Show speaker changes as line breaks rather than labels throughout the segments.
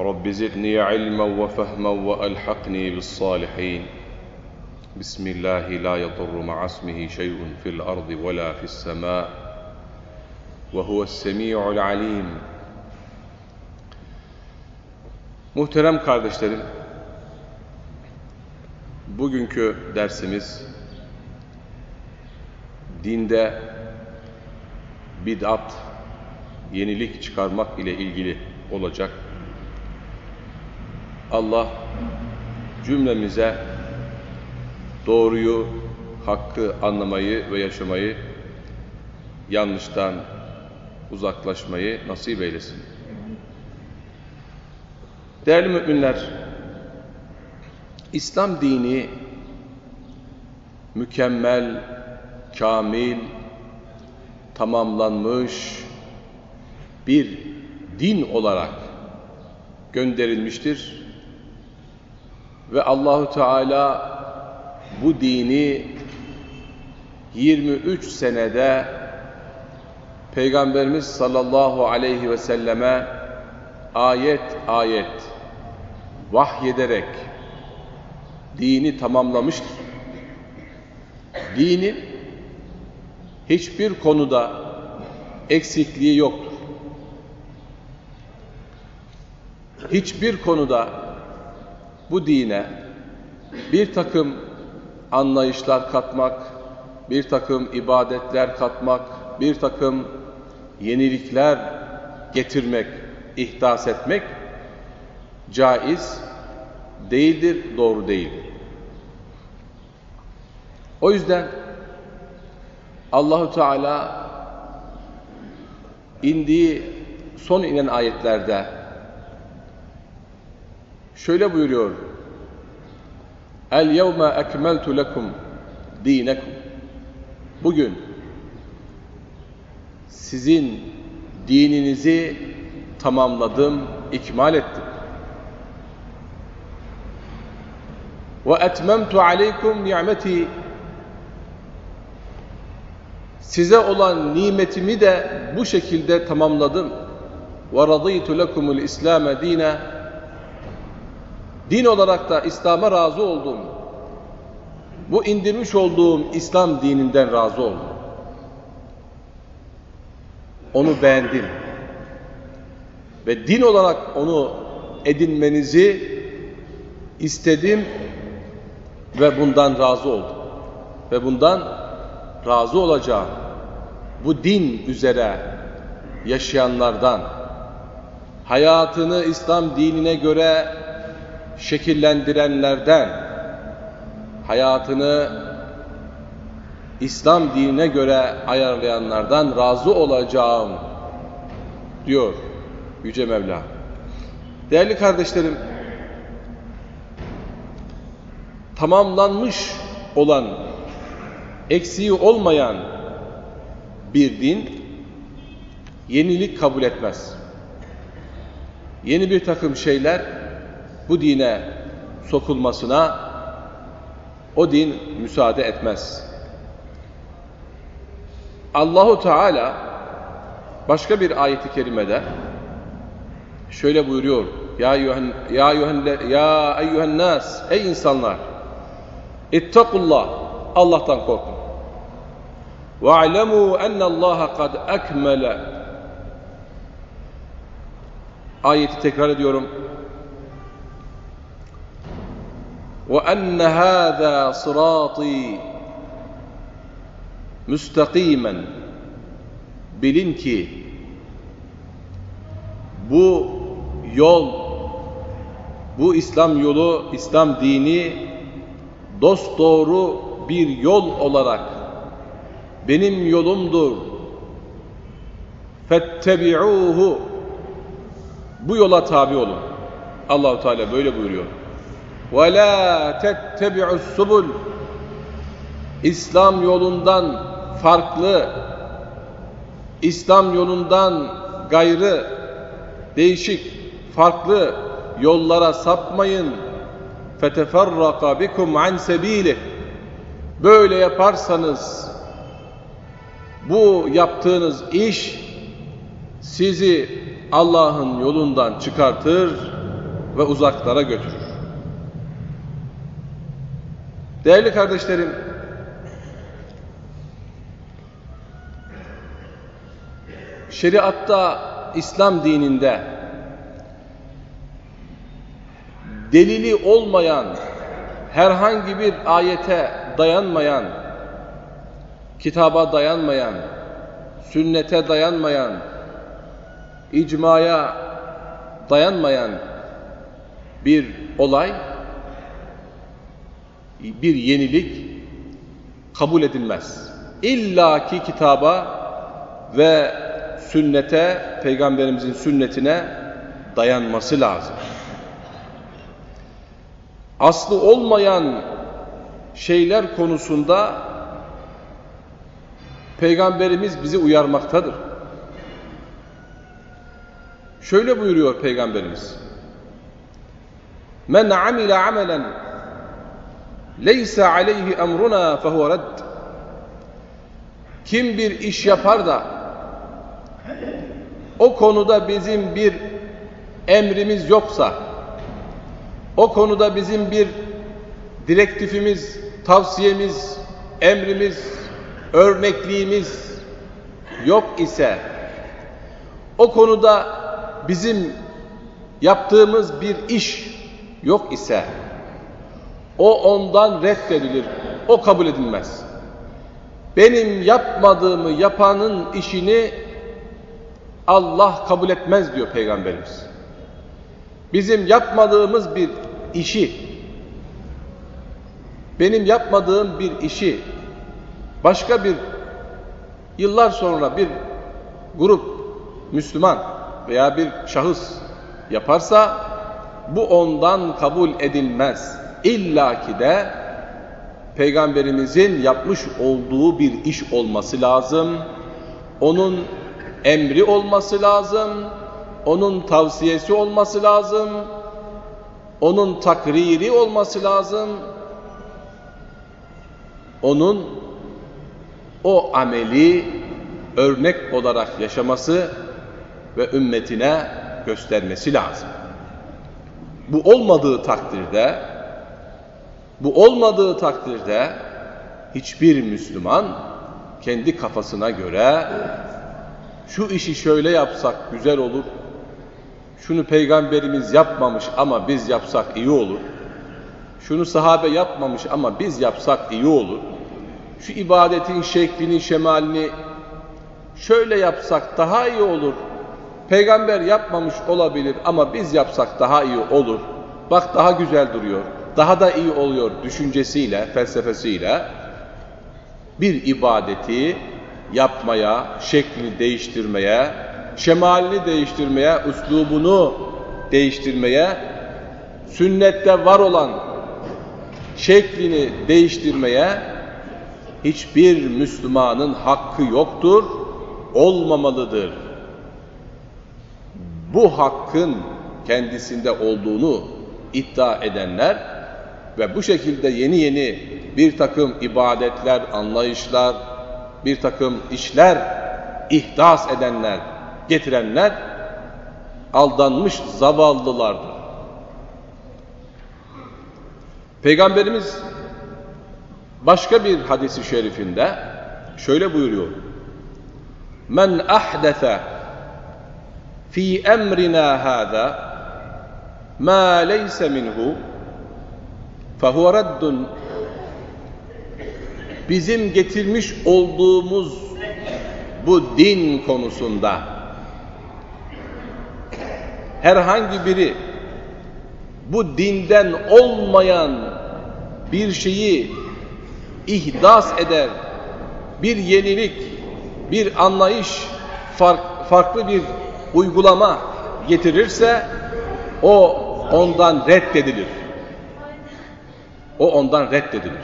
رب زدني علما وفهما وألحقني بالصالحين بسم الله لا يضر مع اسمه شيء في الأرض ولا في السماء وهو السميع العليم Muhterem kardeşlerim, bugünkü dersimiz dinde bid'at, yenilik çıkarmak ile ilgili olacak. Allah cümlemize doğruyu, hakkı anlamayı ve yaşamayı, yanlıştan uzaklaşmayı nasip eylesin. Değerli müminler, İslam dini mükemmel, kamil, tamamlanmış bir din olarak gönderilmiştir. Ve Allahu Teala bu dini 23 senede Peygamberimiz sallallahu aleyhi ve selleme ayet ayet vahyederek dini tamamlamıştır. Dinin hiçbir konuda eksikliği yoktur. Hiçbir konuda bu dine bir takım anlayışlar katmak, bir takım ibadetler katmak, bir takım yenilikler getirmek, ihdas etmek caiz değildir, doğru değildir. O yüzden Allahu Teala indiği son inen ayetlerde şöyle buyuruyor. El yevme ekmeltu lekum dinekum. Bugün sizin dininizi tamamladım, ikmal ettim. Ve etmemtu aleykum ni'meti Size olan nimetimi de bu şekilde tamamladım. Ve radıytu lekumul İslam'e dine Din olarak da İslam'a razı oldum. Bu indirmiş olduğum İslam dininden razı oldum. Onu beğendim. Ve din olarak onu edinmenizi istedim ve bundan razı oldum. Ve bundan razı olacağım. Bu din üzere yaşayanlardan, hayatını İslam dinine göre şekillendirenlerden, hayatını İslam dinine göre ayarlayanlardan razı olacağım diyor Yüce Mevla. Değerli kardeşlerim, tamamlanmış olan, eksiği olmayan bir din yenilik kabul etmez. Yeni bir takım şeyler bu dine sokulmasına o din müsaade etmez. Allahu Teala başka bir ayeti kerimede şöyle buyuruyor. Ya eyyuhen ya eyyuhen ya nas ey insanlar ittakullah Allah'tan korkun. Ve alemu enne Allah kad ekmele Ayeti tekrar ediyorum. وأن هذا صراطي müstakimen bilin ki bu yol bu İslam yolu İslam dini dost doğru bir yol olarak benim yolumdur fettebi'uhu bu yola tabi olun. Allahu Teala böyle buyuruyor. وَلَا تَتَّبِعُ السُّبُلِ İslam yolundan farklı, İslam yolundan gayrı, değişik, farklı yollara sapmayın. فَتَفَرَّقَ بِكُمْ عَنْ سَب۪يلِهِ Böyle yaparsanız bu yaptığınız iş sizi Allah'ın yolundan çıkartır ve uzaklara götürür. Değerli kardeşlerim, şeriatta, İslam dininde delili olmayan, herhangi bir ayete dayanmayan, kitaba dayanmayan, sünnete dayanmayan, icmaya dayanmayan bir olay, bir yenilik kabul edilmez. İlla ki kitaba ve sünnete, peygamberimizin sünnetine dayanması lazım. Aslı olmayan şeyler konusunda peygamberimiz bizi uyarmaktadır. Şöyle buyuruyor peygamberimiz. Men amile amelen leysa aleyhi emruna fehuve redd. Kim bir iş yapar da o konuda bizim bir emrimiz yoksa, o konuda bizim bir direktifimiz, tavsiyemiz, emrimiz, örnekliğimiz yok ise, o konuda bizim yaptığımız bir iş yok ise, o ondan reddedilir, o kabul edilmez. Benim yapmadığımı yapanın işini Allah kabul etmez diyor Peygamberimiz. Bizim yapmadığımız bir işi, benim yapmadığım bir işi başka bir yıllar sonra bir grup Müslüman veya bir şahıs yaparsa bu ondan kabul edilmez. İlla ki de Peygamberimizin yapmış olduğu bir iş olması lazım. Onun emri olması lazım. Onun tavsiyesi olması lazım. Onun takriri olması lazım. Onun o ameli örnek olarak yaşaması ve ümmetine göstermesi lazım. Bu olmadığı takdirde bu olmadığı takdirde hiçbir Müslüman kendi kafasına göre şu işi şöyle yapsak güzel olur, şunu peygamberimiz yapmamış ama biz yapsak iyi olur, şunu sahabe yapmamış ama biz yapsak iyi olur, şu ibadetin şeklini, şemalini şöyle yapsak daha iyi olur, peygamber yapmamış olabilir ama biz yapsak daha iyi olur, bak daha güzel duruyor, daha da iyi oluyor düşüncesiyle, felsefesiyle bir ibadeti yapmaya, şeklini değiştirmeye, şemalini değiştirmeye, üslubunu değiştirmeye, sünnette var olan şeklini değiştirmeye hiçbir Müslümanın hakkı yoktur, olmamalıdır. Bu hakkın kendisinde olduğunu iddia edenler ve bu şekilde yeni yeni bir takım ibadetler, anlayışlar, bir takım işler ihdas edenler, getirenler aldanmış zavallılardır. Peygamberimiz başka bir hadisi şerifinde şöyle buyuruyor. Men ahdese fi emrina hâzâ ma leyse minhu fehuve reddun bizim getirmiş olduğumuz bu din konusunda herhangi biri bu dinden olmayan bir şeyi ihdas eder, bir yenilik, bir anlayış, fark, farklı bir uygulama getirirse o ondan reddedilir. O ondan reddedilir.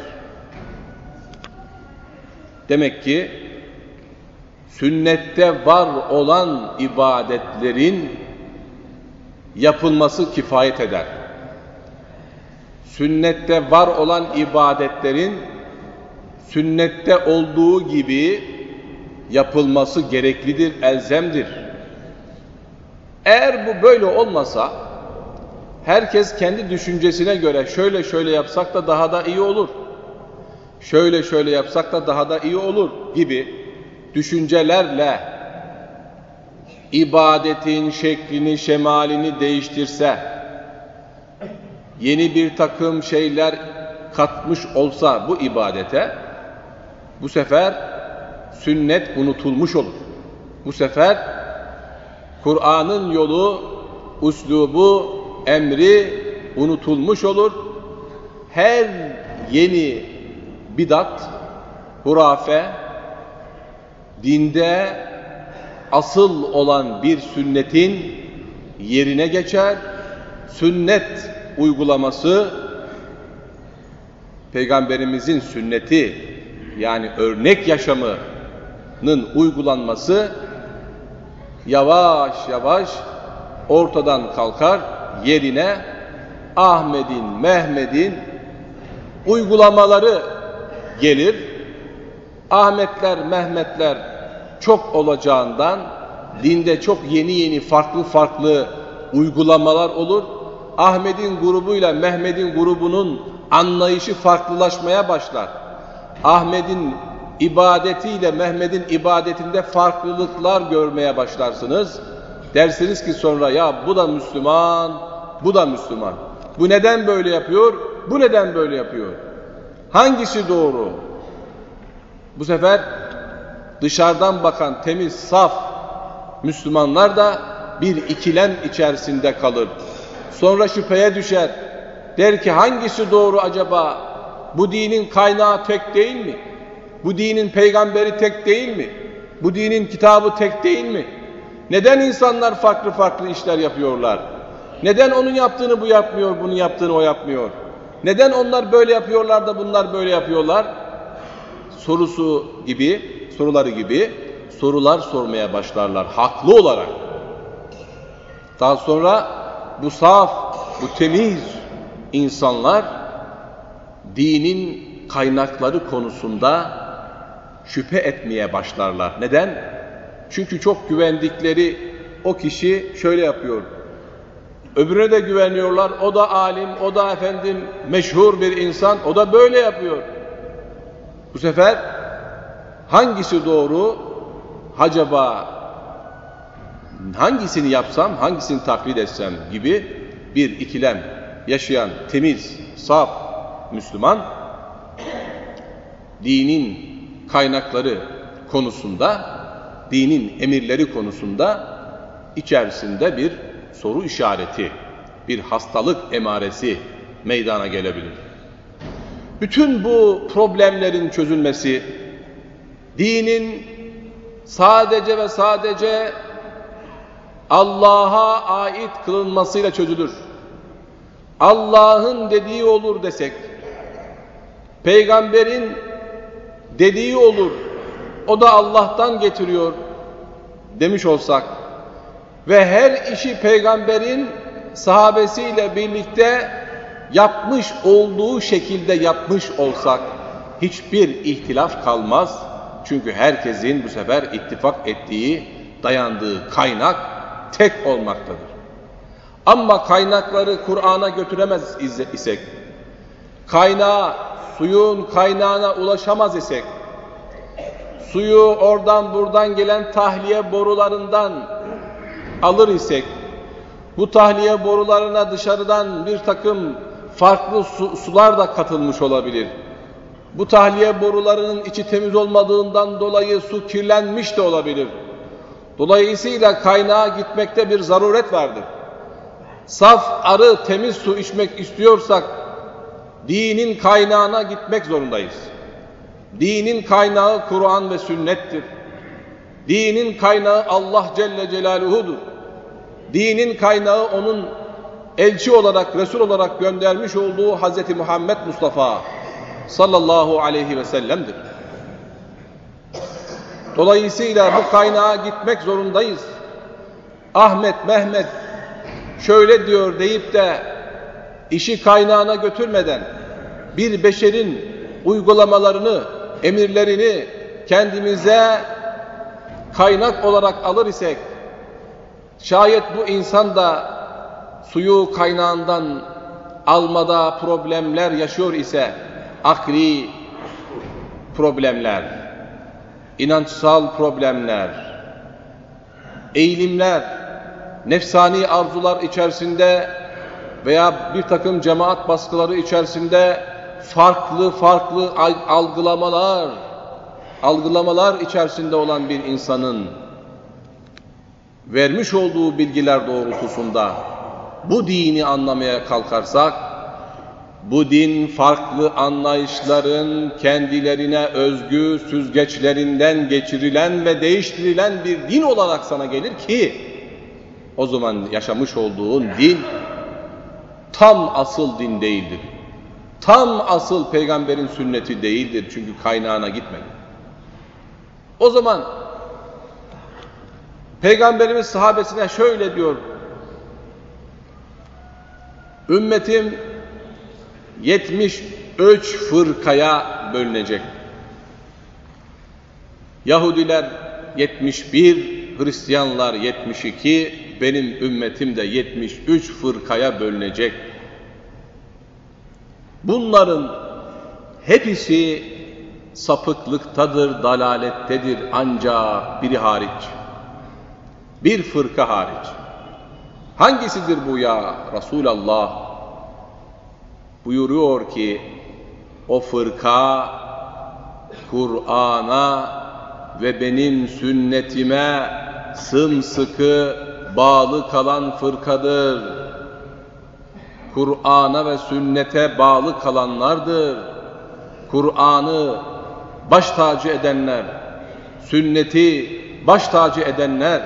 Demek ki sünnette var olan ibadetlerin yapılması kifayet eder. Sünnette var olan ibadetlerin sünnette olduğu gibi yapılması gereklidir, elzemdir. Eğer bu böyle olmasa, herkes kendi düşüncesine göre şöyle şöyle yapsak da daha da iyi olur, şöyle şöyle yapsak da daha da iyi olur gibi düşüncelerle ibadetin şeklini, şemalini değiştirse, yeni bir takım şeyler katmış olsa bu ibadete, bu sefer sünnet unutulmuş olur. Bu sefer Kur'an'ın yolu, uslubu, emri unutulmuş olur. Her yeni bidat, hurafe, dinde asıl olan bir sünnetin yerine geçer. Sünnet uygulaması Peygamberimizin sünneti yani örnek yaşamının uygulanması yavaş yavaş ortadan kalkar yerine Ahmet'in, Mehmet'in uygulamaları gelir. Ahmetler, Mehmetler çok olacağından dinde çok yeni yeni farklı farklı uygulamalar olur. Ahmet'in grubuyla Mehmet'in grubunun anlayışı farklılaşmaya başlar. Ahmet'in ibadetiyle Mehmet'in ibadetinde farklılıklar görmeye başlarsınız. Dersiniz ki sonra ya bu da Müslüman, bu da Müslüman. Bu neden böyle yapıyor? Bu neden böyle yapıyor? Hangisi doğru? Bu sefer dışarıdan bakan temiz, saf Müslümanlar da bir ikilem içerisinde kalır. Sonra şüpheye düşer. Der ki hangisi doğru acaba? Bu dinin kaynağı tek değil mi? Bu dinin peygamberi tek değil mi? Bu dinin kitabı tek değil mi? Neden insanlar farklı farklı işler yapıyorlar? Neden onun yaptığını bu yapmıyor, bunu yaptığını o yapmıyor? Neden onlar böyle yapıyorlar da bunlar böyle yapıyorlar? Sorusu gibi, soruları gibi sorular sormaya başlarlar haklı olarak. Daha sonra bu saf, bu temiz insanlar dinin kaynakları konusunda şüphe etmeye başlarlar. Neden? Çünkü çok güvendikleri o kişi şöyle yapıyor. Öbürüne de güveniyorlar. O da alim, o da efendim meşhur bir insan. O da böyle yapıyor. Bu sefer hangisi doğru? Acaba hangisini yapsam, hangisini taklit etsem gibi bir ikilem yaşayan temiz, saf Müslüman dinin kaynakları konusunda, dinin emirleri konusunda içerisinde bir soru işareti, bir hastalık emaresi meydana gelebilir. Bütün bu problemlerin çözülmesi dinin sadece ve sadece Allah'a ait kılınmasıyla çözülür. Allah'ın dediği olur desek, peygamberin dediği olur, o da Allah'tan getiriyor demiş olsak ve her işi peygamberin sahabesiyle birlikte yapmış olduğu şekilde yapmış olsak hiçbir ihtilaf kalmaz. Çünkü herkesin bu sefer ittifak ettiği, dayandığı kaynak tek olmaktadır. Ama kaynakları Kur'an'a götüremez isek, kaynağı, suyun kaynağına ulaşamaz isek, suyu oradan buradan gelen tahliye borularından alır isek, bu tahliye borularına dışarıdan bir takım farklı su, sular da katılmış olabilir. Bu tahliye borularının içi temiz olmadığından dolayı su kirlenmiş de olabilir. Dolayısıyla kaynağa gitmekte bir zaruret vardır. Saf, arı, temiz su içmek istiyorsak dinin kaynağına gitmek zorundayız. Dinin kaynağı Kur'an ve sünnettir. Dinin kaynağı Allah Celle Celaluhu'dur. Dinin kaynağı onun elçi olarak, Resul olarak göndermiş olduğu Hz. Muhammed Mustafa sallallahu aleyhi ve sellem'dir. Dolayısıyla bu kaynağa gitmek zorundayız. Ahmet, Mehmet şöyle diyor deyip de işi kaynağına götürmeden bir beşerin uygulamalarını, emirlerini kendimize kaynak olarak alır isek şayet bu insan da suyu kaynağından almada problemler yaşıyor ise akli problemler, inançsal problemler, eğilimler, nefsani arzular içerisinde veya bir takım cemaat baskıları içerisinde farklı farklı algılamalar, algılamalar içerisinde olan bir insanın vermiş olduğu bilgiler doğrultusunda bu dini anlamaya kalkarsak, bu din farklı anlayışların kendilerine özgü süzgeçlerinden geçirilen ve değiştirilen bir din olarak sana gelir ki, o zaman yaşamış olduğun din tam asıl din değildir. Tam asıl peygamberin sünneti değildir çünkü kaynağına gitmedi. O zaman Peygamberimiz sahabesine şöyle diyor. Ümmetim 73 fırkaya bölünecek. Yahudiler 71, Hristiyanlar 72, benim ümmetim de 73 fırkaya bölünecek. Bunların hepsi sapıklıktadır, dalalettedir ancak biri hariç. Bir fırka hariç. Hangisidir bu ya Resulallah? Buyuruyor ki o fırka Kur'an'a ve benim sünnetime sımsıkı bağlı kalan fırkadır. Kur'an'a ve sünnete bağlı kalanlardır. Kur'an'ı baş tacı edenler, sünneti baş tacı edenler,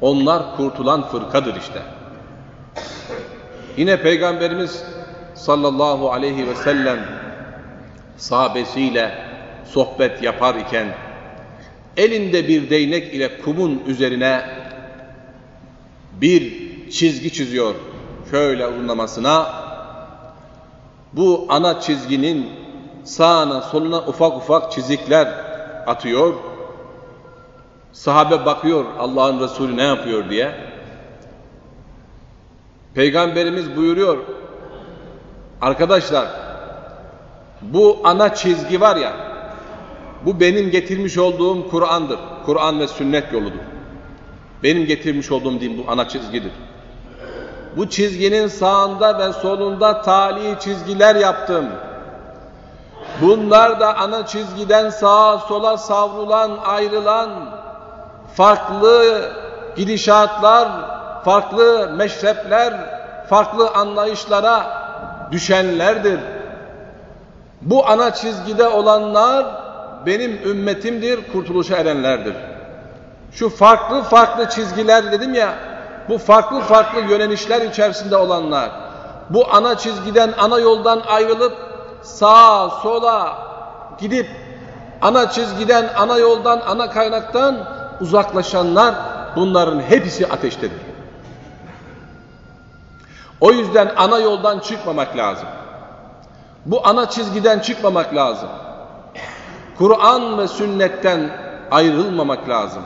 onlar kurtulan fırkadır işte. Yine Peygamberimiz sallallahu aleyhi ve sellem sahabesiyle sohbet yapar iken elinde bir değnek ile kumun üzerine bir çizgi çiziyor. Şöyle uzunlamasına bu ana çizginin sağına soluna ufak ufak çizikler atıyor. Sahabe bakıyor Allah'ın Resulü ne yapıyor diye. Peygamberimiz buyuruyor arkadaşlar bu ana çizgi var ya bu benim getirmiş olduğum Kur'an'dır. Kur'an ve sünnet yoludur. Benim getirmiş olduğum din bu ana çizgidir. Bu çizginin sağında ve solunda tali çizgiler yaptım. Bunlar da ana çizgiden sağa sola savrulan, ayrılan farklı gidişatlar, farklı meşrepler, farklı anlayışlara düşenlerdir. Bu ana çizgide olanlar benim ümmetimdir, kurtuluşa erenlerdir. Şu farklı farklı çizgiler dedim ya, bu farklı farklı yönelişler içerisinde olanlar, bu ana çizgiden, ana yoldan ayrılıp sağa, sola gidip ana çizgiden, ana yoldan, ana kaynaktan uzaklaşanlar bunların hepsi ateştedir. O yüzden ana yoldan çıkmamak lazım. Bu ana çizgiden çıkmamak lazım. Kur'an ve sünnetten ayrılmamak lazım.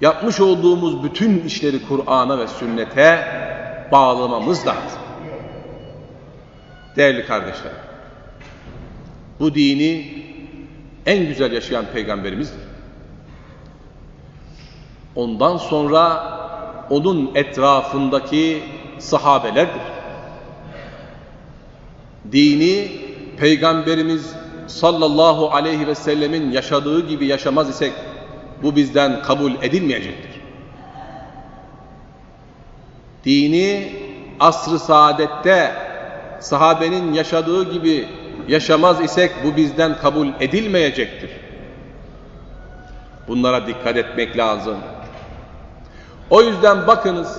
Yapmış olduğumuz bütün işleri Kur'an'a ve sünnete bağlamamız lazım. Değerli kardeşler, bu dini en güzel yaşayan peygamberimizdir. Ondan sonra onun etrafındaki sahabelerdir. Dini peygamberimiz sallallahu aleyhi ve sellemin yaşadığı gibi yaşamaz isek bu bizden kabul edilmeyecektir. Dini asr-ı saadette sahabenin yaşadığı gibi yaşamaz isek bu bizden kabul edilmeyecektir. Bunlara dikkat etmek lazım. O yüzden bakınız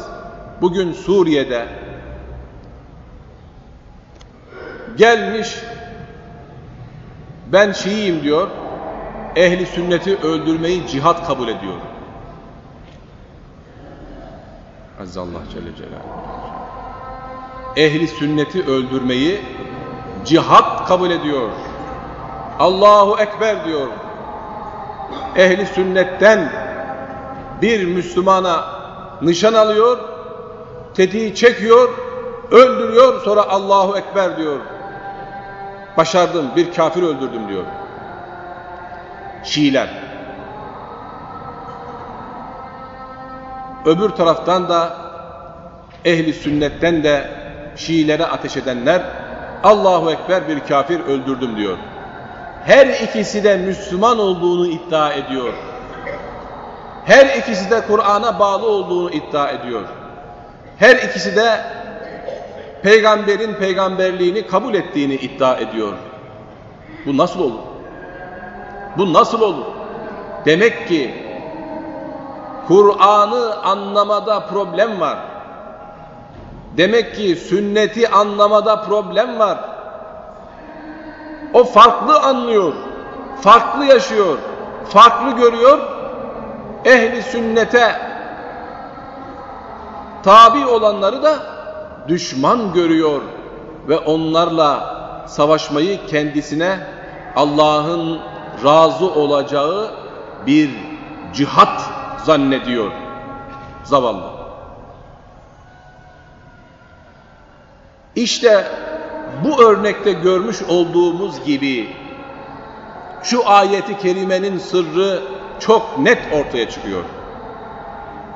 bugün Suriye'de gelmiş ben Şiiyim diyor. Ehli sünneti öldürmeyi cihat kabul ediyor. Azze Allah Celle Celaluhu. Ehli sünneti öldürmeyi cihat kabul ediyor. Allahu Ekber diyor. Ehli sünnetten bir Müslümana nişan alıyor, tetiği çekiyor, öldürüyor, sonra Allahu Ekber diyor. Başardım, bir kafir öldürdüm diyor. Şiiler. Öbür taraftan da ehli sünnetten de Şiilere ateş edenler Allahu Ekber bir kafir öldürdüm diyor. Her ikisi de Müslüman olduğunu iddia ediyor. Her ikisi de Kur'an'a bağlı olduğunu iddia ediyor. Her ikisi de peygamberin peygamberliğini kabul ettiğini iddia ediyor. Bu nasıl olur? Bu nasıl olur? Demek ki Kur'an'ı anlamada problem var. Demek ki sünneti anlamada problem var. O farklı anlıyor, farklı yaşıyor, farklı görüyor. Ehli sünnete tabi olanları da düşman görüyor ve onlarla savaşmayı kendisine Allah'ın razı olacağı bir cihat zannediyor zavallı. İşte bu örnekte görmüş olduğumuz gibi şu ayeti kerimenin sırrı çok net ortaya çıkıyor.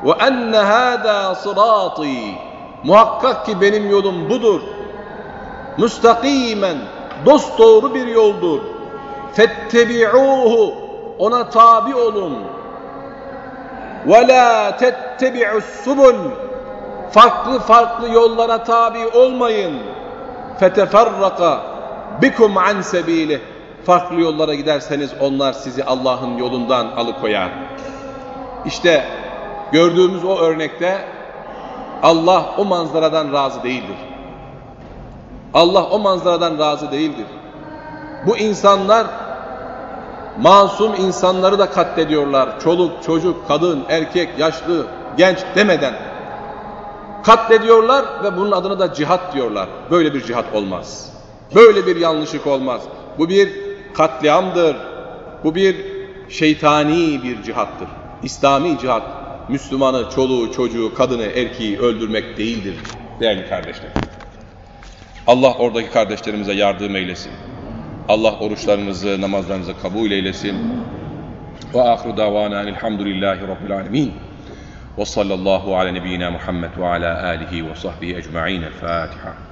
Ve enne hâdâ sırâtî Muhakkak ki benim yolum budur. Müstakimen dost doğru bir yoldur. Fettebi'uhu ona tabi olun. Ve la tettebi'us subul farklı farklı yollara tabi olmayın. Feteferraka bikum an sebilih farklı yollara giderseniz onlar sizi Allah'ın yolundan alıkoyar. İşte gördüğümüz o örnekte Allah o manzaradan razı değildir. Allah o manzaradan razı değildir. Bu insanlar masum insanları da katlediyorlar. Çoluk, çocuk, kadın, erkek, yaşlı, genç demeden katlediyorlar ve bunun adına da cihat diyorlar. Böyle bir cihat olmaz. Böyle bir yanlışlık olmaz. Bu bir katliamdır. Bu bir şeytani bir cihattır. İslami cihat Müslümanı, çoluğu, çocuğu, kadını, erkeği öldürmek değildir değerli kardeşler. Allah oradaki kardeşlerimize yardım eylesin. Allah oruçlarınızı, namazlarınızı kabul eylesin. Ve ahru davana elhamdülillahi rabbil alemin. Ve sallallahu ala nebiyyina Muhammed ve ala alihi ve sahbihi ecma'in. El Fatiha.